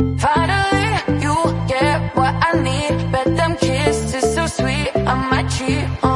Finally, you get what I need. Bet them kisses so sweet on my cheek.